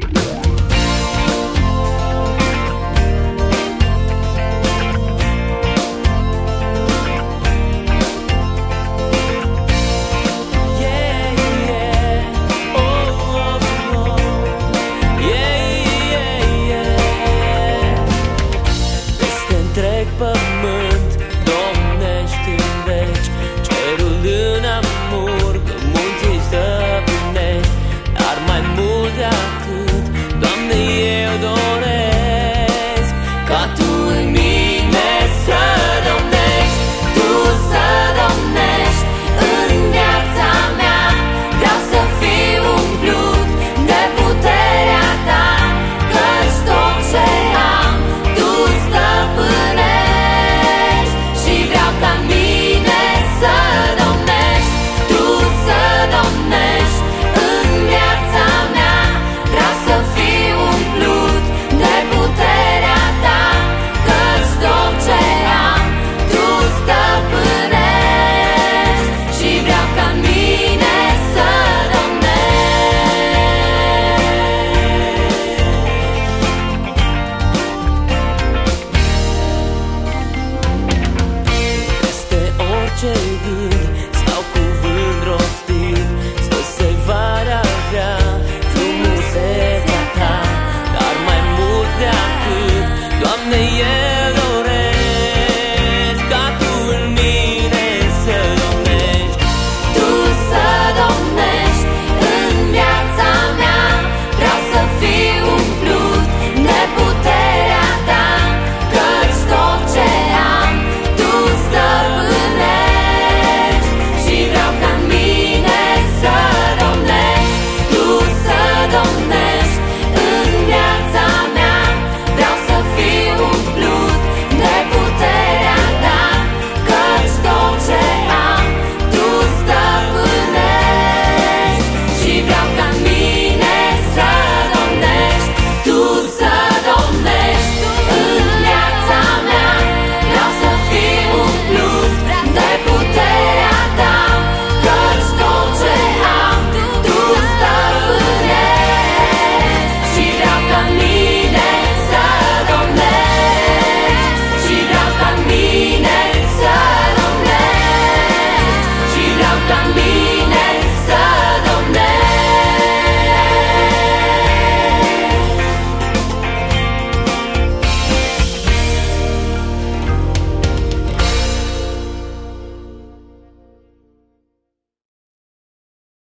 Bye. şey